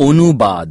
অনুবাদ